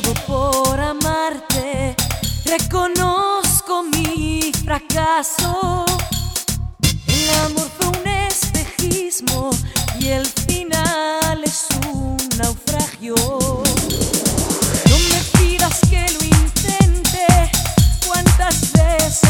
todo por amarte. Reconozco mi fracaso. El amor fue un espejismo y el final es un naufragio. No me pidas que lo intente. ¿Cuántas veces?